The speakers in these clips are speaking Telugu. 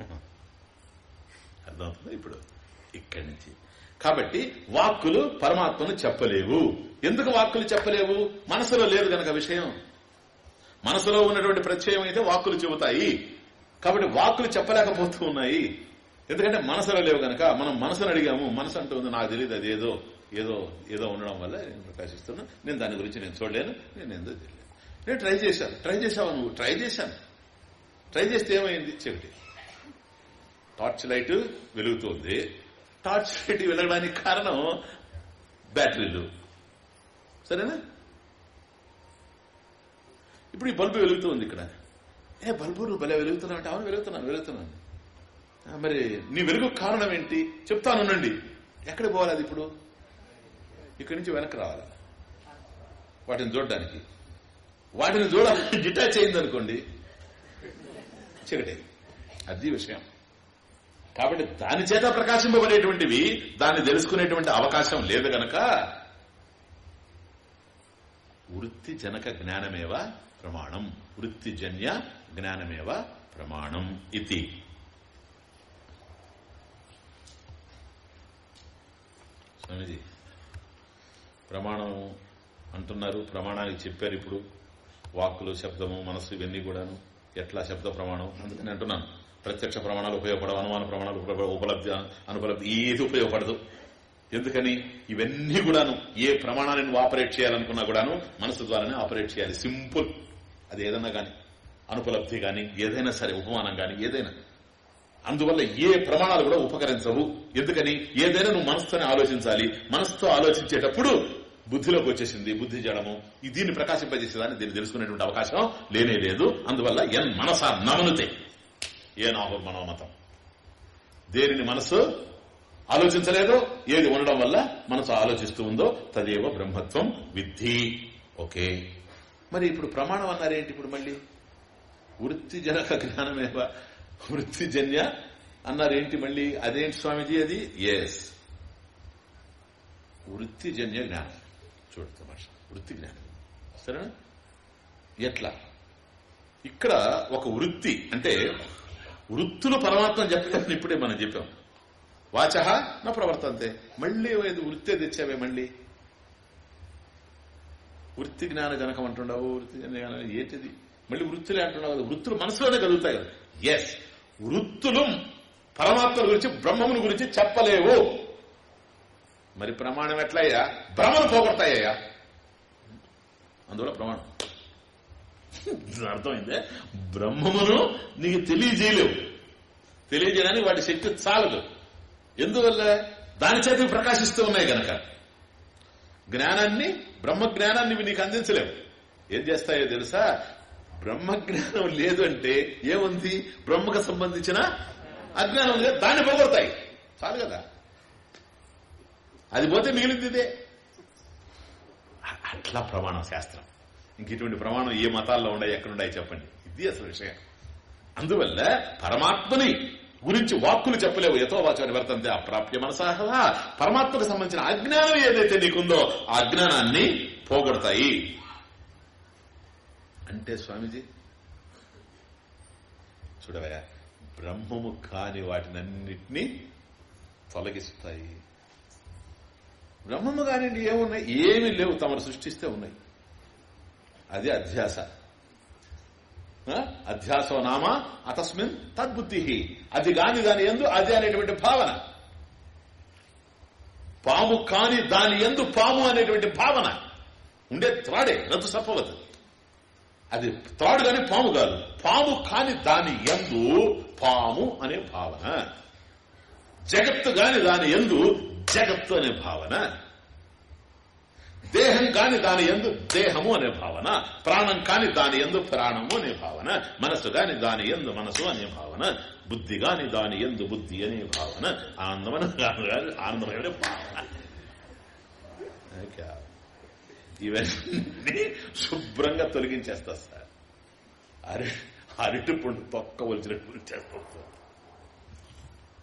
అర్థమవుతుంది ఇప్పుడు? ఇక్కడి నుంచి. కాబట్టి వాక్కులు పరమాత్మను చెప్పలేవు. ఎందుకు వాక్కులు చెప్పలేవు? మనసులో లేదు గనక విషయం. మనసులో ఉన్నటువంటి ప్రత్యయం అయితే వాక్కులు చెబుతాయి. కాబట్టి వాక్కులు చెప్పలేకపోతూ ఉన్నాయి. ఎందుకంటే మనసులో లేవు గనక మనం మనసును అడిగాము మనసు అంటుంది నాకు తెలియదు అది ఏదో ఏదో ఏదో ఉండడం వల్ల నేను ప్రకాశిస్తున్నా. నేను దాని గురించి నేను చూడలేను నేను ఏందో తెలియదు. నేను ట్రై చేశాను. ట్రై చేసావా నువ్వు? ట్రై చేశాను. ట్రై చేస్తే ఏమైంది? చెవిటి. టార్చ్ లైట్ వెలుగుతుంది. టార్చ్ లైట్ వెలగడానికి కారణం బ్యాటరీలు. సరేనా? ఇప్పుడు ఈ బల్బు వెలుగుతుంది ఇక్కడ. ఏ బల్బు నువ్వు భలే వెలుగుతున్నావు అంటే అవును వెలుగుతున్నాను వెలుగుతున్నాను. మరి నీ వెలుగు కారణం ఏంటి? చెప్తానుండండి ఎక్కడికి పోవాలి అది ఇప్పుడు? ఇక్కడి నుంచి వెనక్కి రావాలి. వాటిని చూడడానికి. వాటిని చూడాలి. డిటాచ్ అయింది అనుకోండి చీకటి. అది విషయం. కాబట్టి దాని చేత ప్రకాశింపబడేటువంటివి దాన్ని తెలుసుకునేటువంటి అవకాశం లేదు గనక వృత్తి జనక జ్ఞానమేవ ప్రమాణం. వృత్తిజన్య జ్ఞానమేవ ప్రమాణం ఇది. స్వామిజీ ప్రమాణం అంటున్నారు ప్రమాణానికి చెప్పారు ఇప్పుడు. వాక్కులు శబ్దము మనస్సు ఇవన్నీ కూడాను. ఎట్లా శబ్ద ప్రమాణం? అందుకని అంటున్నాను. ప్రత్యక్ష ప్రమాణాలు ఉపయోగపడవు అనుమాన ప్రమాణాలు ఉపయోగపడవు ఉపలబ్ధి అనుపలబ్ధి ఏది ఉపయోగపడదు. ఎందుకని? ఇవన్నీ కూడాను ఏ ప్రమాణాన్ని నువ్వు ఆపరేట్ చేయాలనుకున్నా కూడాను మనసు ద్వారానే ఆపరేట్ చేయాలి. సింపుల్. అది ఏదన్నా కానీ అనుపలబ్ధి కానీ ఏదైనా సరే ఉపమానం కానీ ఏదైనా. అందువల్ల ఏ ప్రమాణాలు కూడా ఉపకరించవు. ఎందుకని? ఏదైనా నువ్వు మనసుతోనే ఆలోచించాలి. మనసుతో ఆలోచించేటప్పుడు బుద్ధిలోకి వచ్చేసింది బుద్ధి జడము. దీన్ని ప్రకాశింపజేసేదాన్ని దీన్ని తెలుసుకునేటువంటి అవకాశం లేనే లేదు. అందువల్ల ఎన్ మనస నమనుతే. ఏ మనోమతం? దేనిని మనసు ఆలోచించలేదో ఏది ఉండడం వల్ల మనసు ఆలోచిస్తూ ఉందో తదేవ బ్రహ్మత్వం విద్ధి. ఓకే. మరి ఇప్పుడు ప్రమాణం అన్నారేంటి ఇప్పుడు మళ్ళీ? వృత్తి జనక జ్ఞానమేవ? వృత్తిజన్య అన్నారేంటి మళ్ళీ? అదేంటి స్వామిజీ అది? ఎస్ వృత్తిజన్య జ్ఞానం. చూడతా భాష వృత్తి జ్ఞానం. సరేనా? ఎట్లా? ఇక్కడ ఒక వృత్తి అంటే వృత్తులు పరమాత్మ చెప్పలేదని ఇప్పుడే మనం చెప్పాం. వాచ నా ప్రవర్తంతే. మళ్ళీ ఏదో వృత్తే తెచ్చావే మళ్ళీ. వృత్తి జ్ఞాన జనకం అంటున్నావు వృత్తి జ్ఞానం ఏంటిది? మళ్ళీ వృత్తులే అంటున్నావు కదా వృత్తులు మనసులోనే కలుగుతాయి ఎస్ వృత్తులు పరమాత్మ గురించి బ్రహ్మముని గురించి చెప్పలేవు. మరి ప్రమాణం ఎట్లయ్యా? భ్రమను పోగొడతాయ్యా? అందువల్ల ప్రమాణం. అర్థమైందే? బ్రహ్మమును నీకు తెలియజేయలేవు. తెలియజేయడానికి వాటి శక్తి చాలదు. ఎందువల్ల? దాని చేతి ప్రకాశిస్తూ ఉన్నాయి గనక. జ్ఞానాన్ని బ్రహ్మ జ్ఞానాన్ని నీకు అందించలేవు. ఏం చేస్తాయో తెలుసా? బ్రహ్మ జ్ఞానం లేదు అంటే ఏముంది? బ్రహ్మకు సంబంధించిన అజ్ఞానం ఉంది దాన్ని పోగొడతాయి. చాలు కదా. అది పోతే మిగిలింది ఇదే. అట్లా ప్రమాణం శాస్త్రం ఇంక ఇటువంటి ప్రమాణం ఏ మతాల్లో ఉన్నాయి ఎక్కడున్నాయి చెప్పండి. ఇది అసలు విషయం. అందువల్ల పరమాత్మని గురించి వాక్కులు చెప్పలేవు. యథోవాచో నివర్తంతే అప్రాప్య మనసాహ పరమాత్మకు సంబంధించిన అజ్ఞానం ఏదైతే నీకుందో ఆ అజ్ఞానాన్ని పోగొడతాయి. అంటే స్వామిజీ చూడవయ్యా బ్రహ్మము కాని వాటినన్నిటినీ తొలగిస్తాయి. బ్రహ్మము కానివ్వండి ఏమున్నాయి? ఏమీ లేవు. తమరు సృష్టిస్తే ఉన్నాయి. అది అధ్యాస. అధ్యాసో నామ అతస్మిన్ తద్బుద్ధి అది కాని దాని ఎందు అది అనేటువంటి భావన. పాము కాని దాని ఎందు పాము అనేటువంటి భావన. ఉండే త్రాడే రద్దు సప్పవద్దు అది త్రాడు కాని పాము కాదు. పాము కాని దాని ఎందు పాము అనే భావన. జగత్తు కాని దాని ఎందు జగత్తు అనే భావన. దేహం కాని దాని ఎందు దేహము అనే భావన ప్రాణం కాని దాని ఎందు ప్రాణము అనే భావన మనసు కాని దాని ఎందు మనసు అనే భావన బుద్ధి కాని దాని ఎందు బుద్ధి అనే భావన ఆనందమైన ఆనందమైన భావన. ఇవన్నీ శుభ్రంగా తొలగించేస్తా సార్. అరి అరటి పండు తొక్క ఒలిచినట్టు చేస్తా సార్.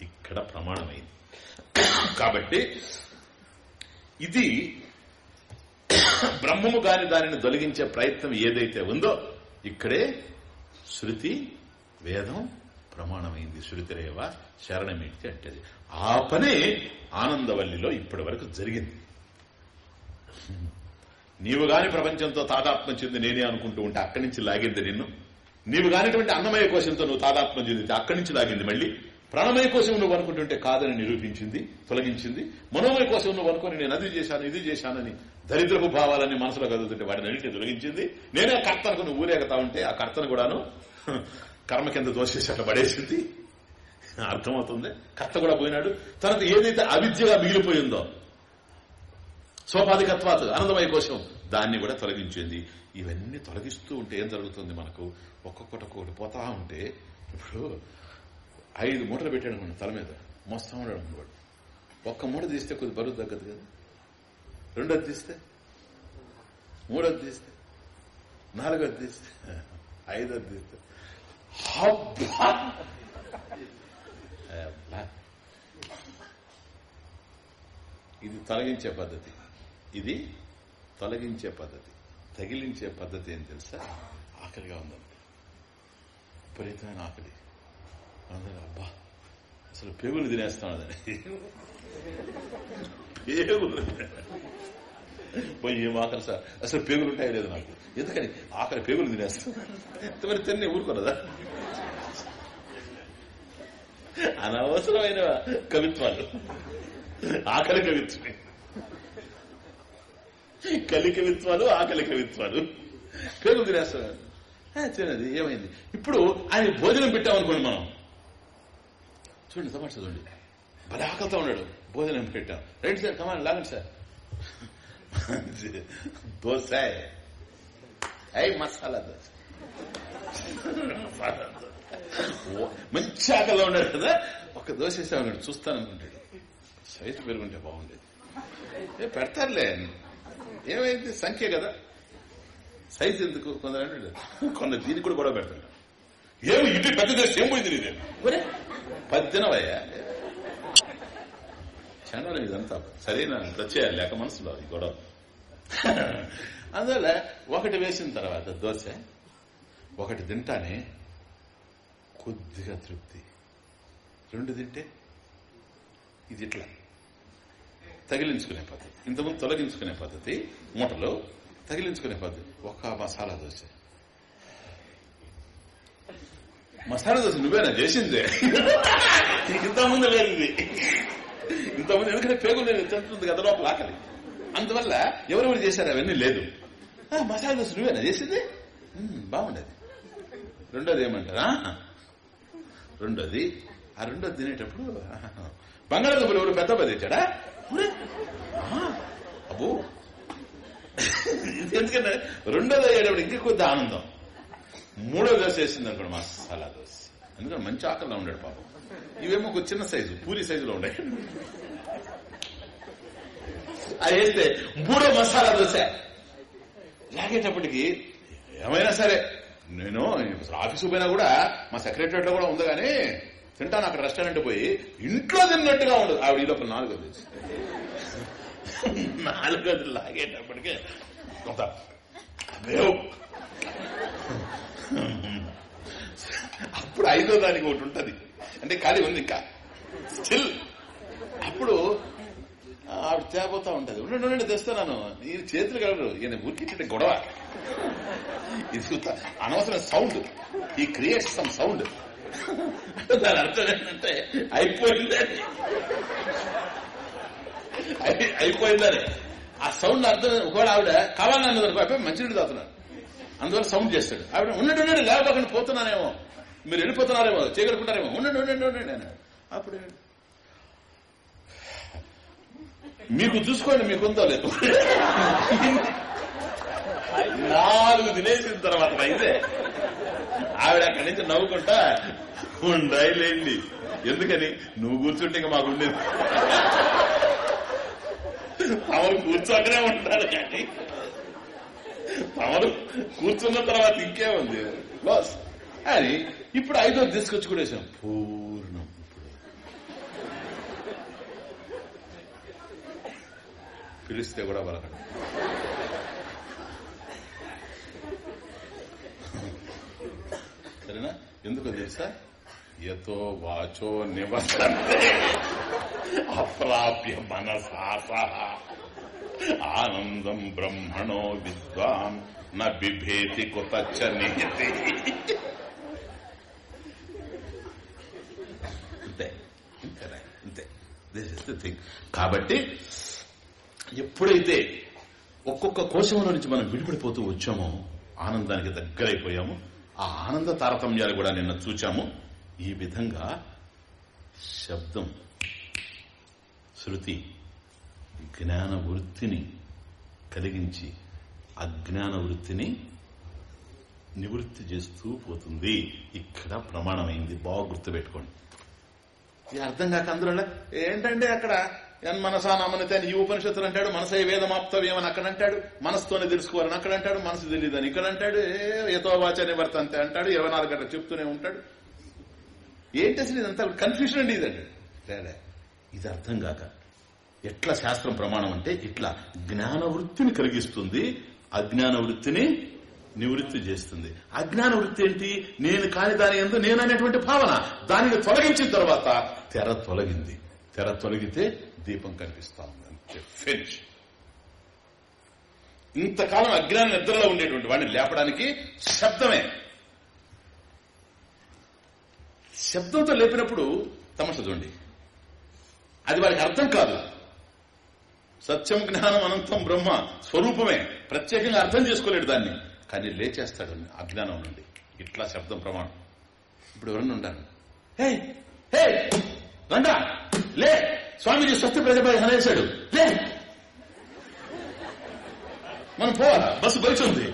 ఇక్కడ ప్రమాణమైంది. కాబట్టి ఇది బ్రహ్మము గాని దానిని తొలగించే ప్రయత్నం ఏదైతే ఉందో ఇక్కడే శృతి వేదం ప్రమాణమైంది. శృతిరేవ శరణమిటి అంటే ఆ పనే ఆనందవల్లిలో ఇప్పటి వరకు జరిగింది. నీవు గాని ప్రపంచంతో తాదాత్మ్యం చెంది నేనే అనుకుంటూ ఉంటే అక్కడి నుంచి లాగింది నిన్ను. నీవు కానిటువంటి అన్నమయ కోశంతో నువ్వు తాదాత్మ్యం చెందితే అక్కడి నుంచి లాగింది మళ్ళీ. ప్రాణమయ కోసం నువ్వు అనుకుంటుంటే కాదని నిరూపించింది తొలగించింది. మనోమయ కోసం నువ్వు అనుకుని నేను అది చేశాను ఇది చేశానని దరిద్రపు భావాలన్నీ మనసులో కదులుతుంటే వాటిని అన్నింటినీ తొలగించింది. నేనే కర్తనకు నువ్వు ఊరేగతా ఉంటే ఆ కర్తను కూడాను కర్మ కింద దోషేసి అట్లా పడేసింది. అర్థమవుతుంది? కర్త కూడా పోయినాడు. తర్వాత ఏదైతే అవిద్యగా మిగిలిపోయిందో స్వపాధికత్వాత్ ఆనందమయ కోసం దాన్ని కూడా తొలగించింది. ఇవన్నీ తొలగిస్తూ ఉంటే ఏం జరుగుతుంది మనకు? ఒక్కొక్కటి ఒక్కొక్కటి పోతా ఉంటే ఇప్పుడు ఐదు మూటలు పెట్టాడు అనుకోండి తల మీద. మోస్తా ఉన్నాడు అనుకోండి ఒక్క మూట తీస్తే కొద్ది బరువు తగ్గదు కదా. రెండోది తీస్తే? మూడోది తీస్తే? నాలుగోది తీస్తే? ఐదోది తీస్తే? ఇది తొలగించే పద్ధతి. ఇది తొలగించే పద్ధతి. తగిలించే పద్ధతి ఏం తెలుసా? ఆకలిగా ఉందండి విపరీతమైన ఆకలి. అందరూ అబ్బా అసలు పేగులు తినేస్తానదని పేగులు పోయి ఏం ఆకలి సార్ అసలు పేగులు ఉంటాయో లేదు నాకు ఎందుకని ఆకలి పేగులు తినేస్తా మరి తిన్నే ఊరుకోనదా అనవసరమైన కవిత్వాలు ఆకలి కవిత్వమే కలి కవిత్వాలు ఆకలి కవిత్వాలు పేరు తినేస్తాడు ఆ, తినది ఏమైంది ఇప్పుడు ఆయన భోజనం పెట్టామనుకోండి మనం చూడండి తమాషా చదవండి భలే ఆకలితో ఉన్నాడు. భోజనం పెట్టాం. రైట్ సార్ కమాన్ లాగండి సార్. దోశ. అయి మసాలా దోశ. ఓ, మంచి ఆకలిలో ఉన్నాడు కదా. ఒక దోశ వేసామన్నాడు చూస్తాను అనుకుంటాడు. సైజు పెరుగుంటే బాగుండేది. ఏ పెడతారులే. ఏమైంది? సంఖ్య కదా. సైజు ఎందుకు? కొందరు అంటాడు కొందరు దీనికి కూడా గొడవ పెడతాడు ఏమి ఇటు పెద్ద దోశ ఏం పోయింది నీదే? ఒరే క్షణాలు ఇదంతా సరైన ప్రత్యయాలు లేక మనసులో ఈ గొడవ. అందువల్ల ఒకటి వేసిన తర్వాత దోశ ఒకటి తింటానే కొద్దిగా తృప్తి. రెండు తింటే ఇది ఇట్లా. తగిలించుకునే పద్ధతి. ఇంతకుముందు తొలగించుకునే పద్ధతి మూటలో తగిలించుకునే పద్ధతి. ఒక్క మసాలా దోశ. మసాలా దోశ నువ్వేనా చేసిందే. ఇంతకుముందు లేదు ఇది ఇంతకుముందు ఎందుకంటే పేగు నేను తింటుంది కదా లోపల ఆకలి. అందువల్ల ఎవరెవరు చేశారు అవన్నీ లేదు. మసాలా దోశ నువ్వేనా చేసింది? బాగుండేది. రెండోది ఏమంటారా? రెండోది ఆ రెండోది తినేటప్పుడు బంగాళదుంపలు ఎవరు పెద్ద పది ఇచ్చాడా అబ్బో. ఎందుకంటే రెండోది అయ్యేటప్పుడు ఇంకా కొద్ది ఆనందం. మూడో దోశ వేసింది అనుకోండి మసాలా దోశ. ఎందుకంటే మంచి ఆకలిలో ఉండాడు పాపం. ఇవేమో ఒక చిన్న సైజు పూరి సైజులో ఉండే. అది వేస్తే మూడో మసాలా దోశ. లాగేటప్పటికి ఏమైనా సరే నేను ఆఫీసు పోయినా కూడా మా సెక్రటరీలో కూడా ఉంది కానీ తింటాను అక్కడ రెస్టారెంట్ పోయి ఇంట్లో తిన్నట్టుగా ఉండదు ఆవిడ ఈ లోపల దోశ నాలుగోది లాగేటప్పటికే కొంత వేవ్. అప్పుడు ఐదో దానికి ఒకటి ఉంటుంది. అంటే ఖాళీ ఉంది ఇంకా. స్టిల్ అప్పుడు ఆవిడ తేపోతా ఉంటది. ఉండండి ఉండండి తెస్తున్నాను. నేను చేతులు కలరు ఈయన ఊరికి గొడవ. ఇది అనవసరం సౌండ్ ఈ క్రియేట్స్ సమ్ సౌండ్ దాని అర్థం ఏంటంటే అయిపోయిందని అయిపోయిందని ఆ సౌండ్ అర్థం ఒకవేళ ఆవిడ కావాలన్నది అనుకో అయిపోయి మంచినీళ్ళు అందువల్ల సౌండ్ చేస్తాడు. ఆవిడ ఉండండి ఉండండి లేకపోకుండా పోతున్నానేమో. మీరు వెళ్ళిపోతున్నారేమో చేయగలుగుతున్నారేమో ఉండండి ఉండండి ఉండండి అని. అప్పుడు మీకు చూసుకోండి మీకుందో లేదు. నాలుగు తినేసిన తర్వాత అయితే ఆవిడ అక్కడి నుంచి నవ్వుకుంటా ఉండాయిలేండి. ఎందుకని? నువ్వు కూర్చుంటే ఇంకా మాకు ఉండేది. ఆమె కూర్చోకనే ఉంటారు కానీ. తమరు కూర్చున్న తర్వాత ఇంకేముంది? బాస్ అని ఇప్పుడు ఐదో తీసుకొచ్చి కూడా వేసాం పూర్ణం పిలిస్తే కూడా బలకడం సరేనా? ఎందుకో తెలుసా? ఎతో వాచో నివసంతే. అప్రాప్య మనసాస ఆనందం బ్రహ్మణో విద్వాన్ నా బిభేతి కుతచ్చ నియతి అంతే అంతేరా, అంతే. దిస్ ఇస్ ద థింగ్ కాబట్టి ఎప్పుడైతే ఒక్కొక్క కోశంలో నుంచి మనం విడిపడిపోతూ వచ్చామో ఆనందానికి దగ్గరైపోయాము. ఆ ఆనంద తారతమ్యాలు కూడా నిన్న చూచాము. ఈ విధంగా శబ్దం శృతి జ్ఞాన వృత్తిని కలిగించి అజ్ఞాన వృత్తిని నివృత్తి చేస్తూ పోతుంది. ఇక్కడ ప్రమాణమైంది. బాగా గుర్తుపెట్టుకోండి. ఇది అర్థం కాక అందరూ ఇలా, ఏంటంటే అక్కడ ఎన్ మనసా నమనితే అని ఈ ఉపనిషత్తులు అంటాడు మనసే వేదమాప్తవ్యమని అక్కడ అంటాడు మనసుతోనే తెలుసుకోవాలని అక్కడ అంటాడు మనసు తెలియదని ఇక్కడ అంటాడు ఏ ఏతో వాచ నివర్తంతే అంటాడు ఇరవై నాలుగు గంటలు చెప్తూనే ఉంటాడు. ఏంటి అసలు ఇదంతా? కన్ఫ్యూషన్ అండి ఇదండి. తేడా ఇది అర్థం కాక ఎట్లా శాస్త్రం ప్రమాణం అంటే ఇట్లా జ్ఞాన వృత్తిని కలిగిస్తుంది అజ్ఞాన వృత్తిని నివృత్తి చేస్తుంది. అజ్ఞాన వృత్తి ఏంటి? నేను కాని దాని ఎందు నేను అనేటువంటి భావన. దానిని తొలగించిన తర్వాత తెర తొలగింది. తెర తొలగితే దీపం కనిపిస్తా ఉంది. అంతే ఫినిష్ ఇంతకాలం అజ్ఞాన నిద్రలో ఉండేటువంటి వాడిని లేపడానికి శబ్దమే. శబ్దంతో లేపినప్పుడు తమస చూడండి. అది వారికి అర్థం కాదు. సత్యం జ్ఞానం అనంతం బ్రహ్మ స్వరూపమే. ప్రత్యేకంగా అర్థం చేసుకోలేడు దాన్ని. కానీ లేచేస్తాడు అజ్ఞానం నుండి. ఇట్లా శబ్దం ప్రమాణం. ఇప్పుడు ఎవరన్నా ఉండాలి. హే హే రండా లే స్వామిజీ సత్య ప్రజపై హనేశాడు లే. మనం పోవాలా? బస్సు బయట ఉంది.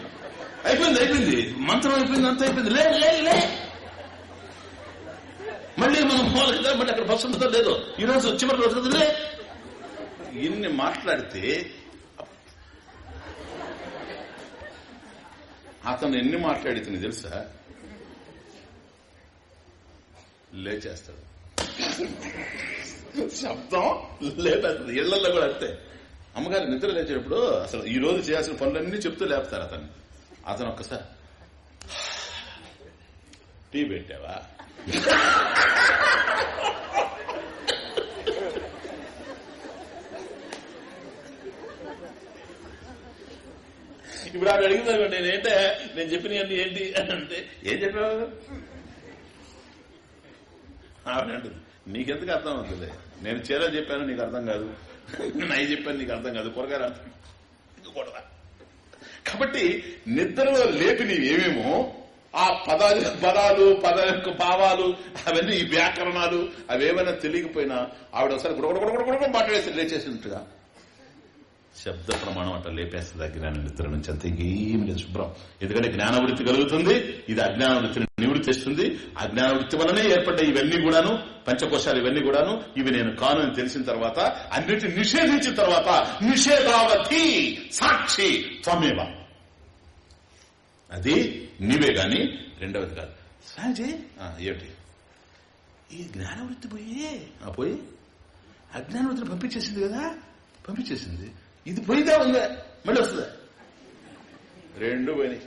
అయిపోయింది అయిపోయింది. మంత్రం అయిపోయింది అంత అయిపోయింది. లే లే లే. మళ్ళీ మనం పోవాలి. కదా మళ్ళీ అక్కడ బస్సు ఉంటుందో లేదో. ఈ రోజు చివరి రోజు లే. ఇన్ని మాట్లాడితే అతను ఎన్ని మాట్లాడితే తెలుసా? లేచేస్తాడు. శబ్దం లేపేస్తుంది. ఇళ్ళలో కూడా అంతే. అమ్మగారు నిద్ర లేచేటప్పుడు అసలు ఈ రోజు చేయాల్సిన పనులన్నీ చెప్తూ లేపుతారు అతన్ని. అతను ఒక్కసారి టీ పెట్టావా? వాడు అడిగింది నేను ఏంటే? నేను చెప్పిన అన్ని ఏంటి? అని అంటే ఏం చెప్పావు? ఆవిడ నీకెందుకు అర్థం అవుతుంది? నేను చీర చెప్పాను నీకు అర్థం కాదు. నై చెప్పాను నీకు అర్థం కాదు. కూరగాయలు అర్థం ఇంకూడదా కాబట్టి నిద్రలో లేపి నీవేమేమో ఆ పదాలు పదాలు పద యొక్క భావాలు అవన్నీ ఈ వ్యాకరణాలు అవేమైనా తెలియకపోయినా ఆవిడ ఒకసారి గుడగొడగొడగొడగొడ మాట్లాడేసి లేచేసినట్టుగా శబ్ద ప్రమాణం అట్లా లేపేస్తుంది అజ్ఞాన నిద్ర నుంచి. అంతే ఇంకేం లేదు శుభ్రం. ఎందుకంటే జ్ఞాన వృత్తి కలుగుతుంది ఇది అజ్ఞాన వృత్తిని నివృత్తి చేస్తుంది అజ్ఞాన వృత్తి వలనే ఏర్పడ్డాయి ఇవన్నీ కూడాను పంచకోశాలు ఇవన్నీ కూడాను. ఇవి నేను కాను అని తెలిసిన తర్వాత అన్నిటిని నిషేధించిన తర్వాత నిషేధావధి సాక్షి త్వమేవ. అది నీవే గాని రెండవది కాదు. సాజీ ఏమిటి? ఈ జ్ఞాన వృత్తి పోయి ఆ పోయి? అజ్ఞాన వృత్తిని పంపించేసింది కదా? పంపించేసింది. ఇది పోయిదా ఉందా. మళ్ళీ వస్తుందా. రెండు పోయినాయి.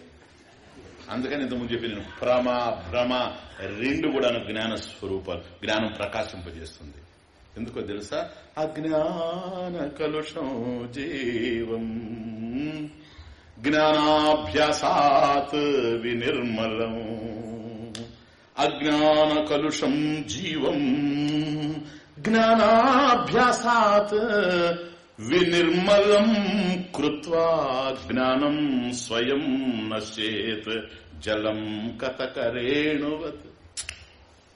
అందుకని ఇంతకుముందు చెప్పి నేను భ్రమ భ్రమ రెండు కూడా జ్ఞాన స్వరూపాలు జ్ఞానం ప్రకాశింపజేస్తుంది. ఎందుకో తెలుసా? అజ్ఞాన కలుషం జీవం జ్ఞానాభ్యాసాత్ వినిర్మలం. అజ్ఞాన కలుషం జీవం జ్ఞానాభ్యాసాత్ వినిర్మలం కృత్వా జ్ఞానం స్వయం నశ్చేత్ జలం కథకరేణువత్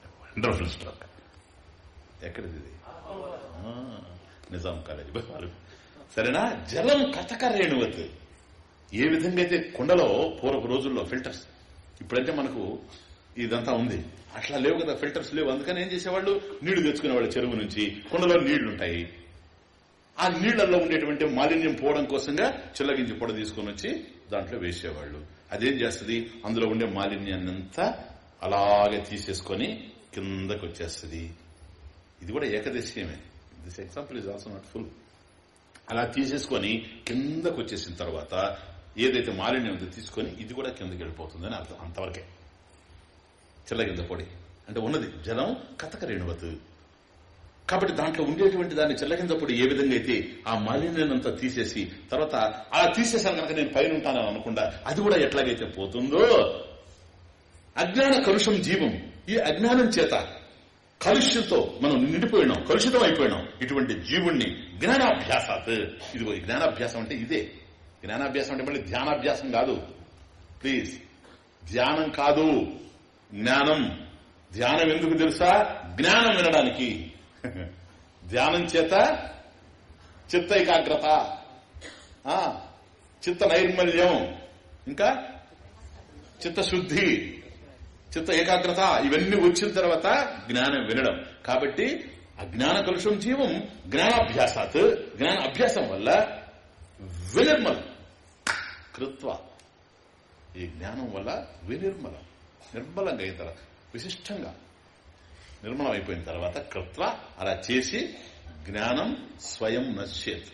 వండర్ఫుల్ స్టాక్ ఎక్కడిది నిజాం కాలేజీ సరేనా? జలం కథకరేణువత్ ఏ విధంగా అయితే కుండలో పూర్వపు రోజుల్లో ఫిల్టర్స్. ఇప్పుడంటే మనకు ఇదంతా ఉంది. అట్లా లేవు కదా ఫిల్టర్స్ లేవు. అందుకని ఏం చేసేవాళ్ళు? నీళ్ళు తెచ్చుకునేవాళ్ళు చెరువు నుంచి. కుండలో నీళ్ళుంటాయి. ఆ నీళ్ళలో ఉండేటువంటి మాలిన్యం పోవడం కోసంగా చిల్లగించి పొడ తీసుకొని వచ్చి దాంట్లో వేసేవాళ్ళు. అదేం చేస్తుంది? అందులో ఉండే మాలిన్యాన్ని అంతా అలాగే తీసేసుకొని కిందకు వచ్చేస్తుంది ఇది కూడా ఏకదేశీయమే. This example is also not full అలా తీసేసుకొని కిందకు వచ్చేసిన తర్వాత ఏదైతే మాలిన్యం ఉందో తీసుకొని ఇది కూడా కిందకి వెళ్ళిపోతుందని అర్థం అంతవరకే. చిల్లగింద పొడి. అంటే ఉన్నది జలం కథక రేణువతు కాబట్టి దాంట్లో ఉండేటువంటి దాన్ని చెల్లకిందప్పుడు ఏ విధంగా అయితే ఆ మాలిన్యాన్నంతా తీసేసి తర్వాత అలా తీసేసాను కనుక నేను పైన ఉంటానని అనుకుండా అది కూడా ఎట్లాగైతే పోతుందో అజ్ఞాన కలుషం జీవం. ఈ అజ్ఞానం చేత కలుష్యంతో మనం నిండిపోయినాం కలుషితం అయిపోయినాం. ఇటువంటి జీవుణ్ణి జ్ఞానాభ్యాసాత్. ఇది జ్ఞానాభ్యాసం అంటే ఇదే. జ్ఞానాభ్యాసం అంటే మళ్ళీ ధ్యానాభ్యాసం కాదు. ప్లీజ్. ధ్యానం కాదు. జ్ఞానం. ధ్యానం ఎందుకు తెలుసా? జ్ఞానం వినడానికి. ధ్యానం చేత చిత్త ఏకాగ్రత. చిత్త నైర్మల్యం. ఇంకా చిత్తశుద్ధి చిత్త ఏకాగ్రత ఇవన్నీ వచ్చిన తర్వాత జ్ఞానం వినడం. కాబట్టి అజ్ఞాన కలుషం జీవం జ్ఞానాభ్యాసాత్. జ్ఞాన అభ్యాసం వల్ల వినిర్మలం కృత్వ. ఈ జ్ఞానం వల్ల వినిర్మలం నిర్మలంగా అయిన తర్వాత విశిష్టంగా. నిర్మలం అయిపోయిన తర్వాత కృత్వ అలా చేసి జ్ఞానం స్వయం నశ్యేత్.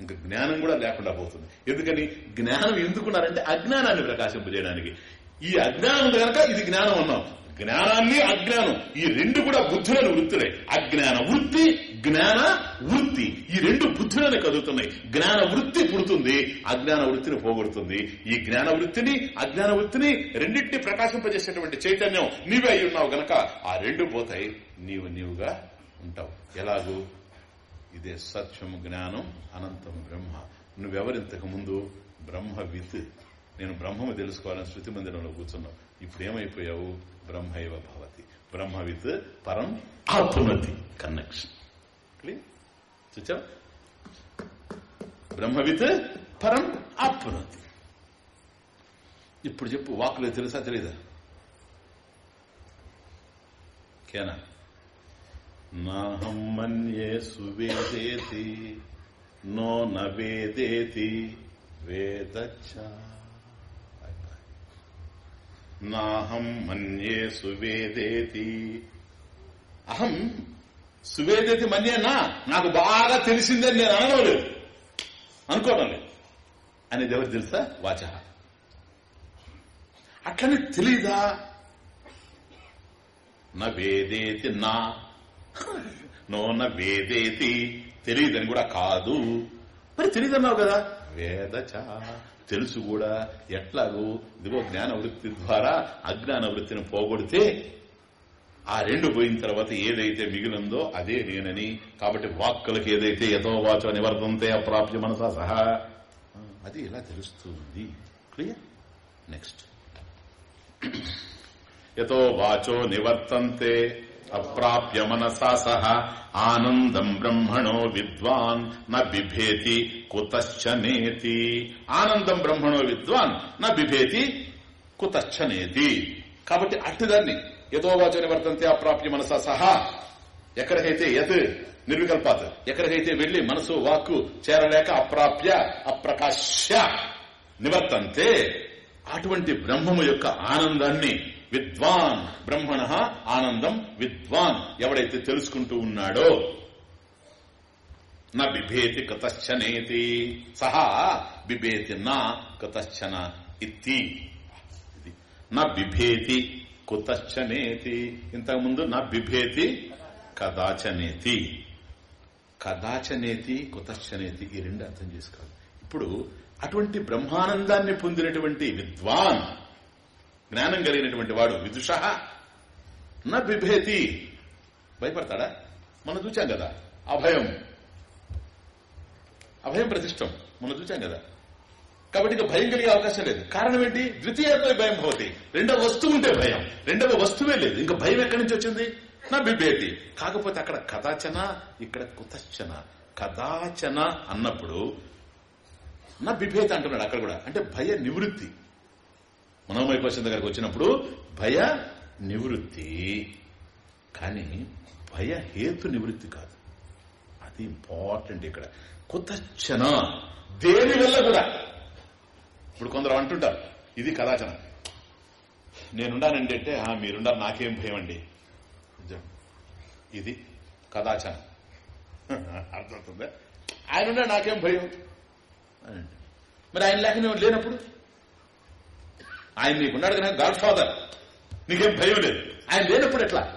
ఇంకా జ్ఞానం కూడా లేకుండా పోతుంది. ఎందుకని? జ్ఞానం ఎందుకున్నారంటే అజ్ఞానాన్ని ప్రకాశింపజేయడానికి. ఈ అజ్ఞానం ఉంది కనుక ఇది జ్ఞానం అన్నాం. జ్ఞానాన్ని అజ్ఞానం. ఈ రెండు కూడా బుద్ధులను వృత్తులే. అజ్ఞాన వృత్తి జ్ఞాన వృత్తి. ఈ రెండు బుద్ధులను కదులుతున్నాయి. జ్ఞాన వృత్తి పుడుతుంది అజ్ఞాన వృత్తిని పోగొడుతుంది. ఈ జ్ఞాన వృత్తిని అజ్ఞాన వృత్తిని రెండింటిని ప్రకాశింపజేసేటువంటి చైతన్యం నీవే అయి ఉన్నావు గనక ఆ రెండు పోతాయి. నీవు నీవుగా ఉంటావు. ఎలాగూ? ఇదే సత్యం జ్ఞానం అనంతం బ్రహ్మ. నువ్వెవరింతకు ముందు బ్రహ్మవిత్? నేను బ్రహ్మము తెలుసుకోవాలని శృతి మందిరంలో కూర్చున్నావు. ఇప్పుడు ఏమైపోయావు బ్రహ్మైవ భవతి. బ్రహ్మవిత్ పరం ఆత్మతి కనెక్షన్ చూచావు బ్రహ్మవిత్ పరం ఆత్మనతి ఇప్పుడు చెప్పు వాకులు తెలుసా తెలీదా? కేనా? నాహం మన్యే సువేదేతి నో నవేదేతి వేదచ్చా నాహం మన్యే సువేదేతి. అహం సువేదేతి మన్యే నా? నాకు బాగా తెలిసిందని నేను అనడం లేదు అనుకోవడం లేదు అనేది ఎవరు తెలుసా? వాచ. అట్లనే తెలీదా? నా వేదేతి నా. నో నా వేదేతి తెలియదని కూడా కాదు. మరి తెలియదన్నావు కదా? వేదచ. తెలుసు కూడా ఎట్లాగూ ఇదిగో జ్ఞాన వృత్తి ద్వారా అజ్ఞాన వృత్తిని పోగొడితే ఆ రెండు పోయిన తర్వాత ఏదైతే మిగిలిందో అదే నేనని. కాబట్టి వాక్కులకు ఏదైతే యథో వాచో నివర్తంతే అప్రాప్య మనసా సహా. అది ఇలా తెలుస్తుంది. క్లియర్ నెక్స్ట్ యతో వాచో నివర్తంతే అప్రాప్య మనసా సహ. ఆనందం బ్రహ్మణో విద్వాన్ న బిభేతి కుతశ్చనేతి ఆనందం బ్రహ్మణో విద్వాన్ న బిభేతి కుతశ్చనేతి కాబట్టి అట్టుదాన్ని యతో వాచో నివర్తంతే అప్రాప్య మనసా సహా. ఎక్కడికైతే యత్ నిర్వికల్పాత్ ఎక్కడికైతే వెళ్ళి మనసు వాక్కు చేరలేక అప్రాప్య అప్రకాశ్య నివర్తంతే. అటువంటి బ్రహ్మము యొక్క ఆనందాన్ని విద్వాన్. బ్రహ్మణ ఆనందం విద్వాన్. ఎవడైతే తెలుసుకుంటూ ఉన్నాడో నా బిభేతి కతశ్చనేతి సహా బిభేతి నా కతశ్చన ఇతి. ఇది. నా బిభేతి కుతశ్చనేతి ఇంతకుముందు నా బిభేతి కదాచనేతి కదాచనేతి కుతశ్చనేతి ఈ రెండు అర్థం చేసుకోవాలి. ఇప్పుడు అటువంటి బ్రహ్మానందాన్ని పొందినటువంటి విద్వాన్ జ్ఞానం కలిగినటువంటి వాడు విదుష. నా బిభేతి. భయపడతాడా? మనం చూచాం కదా. అభయం. అభయం ప్రతిష్టం. మనం చూచాం కదా. కాబట్టి ఇక భయం కలిగే అవకాశం లేదు. కారణం ఏంటి? ద్వితీయతో భయం భవతి. రెండవ వస్తువు ఉంటే భయం. రెండవ వస్తువే లేదు. ఇంకా భయం ఎక్కడి నుంచి వచ్చింది? నా బిభేతి. కాకపోతే అక్కడ కథాచన ఇక్కడ కుతశ్చన. కథాచన అన్నప్పుడు నా బిభేతి అంటున్నాడు అక్కడ కూడా. అంటే భయ నివృత్తి. మనోమయ క్వశ్చన్ దగ్గరకు వచ్చినప్పుడు భయ నివృత్తి కానీ భయ హేతు నివృత్తి కాదు. అది ఇంపార్టెంట్ ఇక్కడ. కుతచ్చన దేని వల్ల కూడా. ఇప్పుడు కొందరు అంటుంటారు ఇది కదాచన నేనున్నానండి అంటే మీరున్నారు నాకేం భయం అండి ఇది కదాచన అర్థమవుతుందా? ఆయన నాకేం భయం? మరి ఆయన లేక మేము లేనప్పుడు? ఆయన నీకున్నాడు కదా గాడ్ ఫాదర్ నీకేం భయం లేదు. ఆయన లేనప్పుడు ఎట్లా?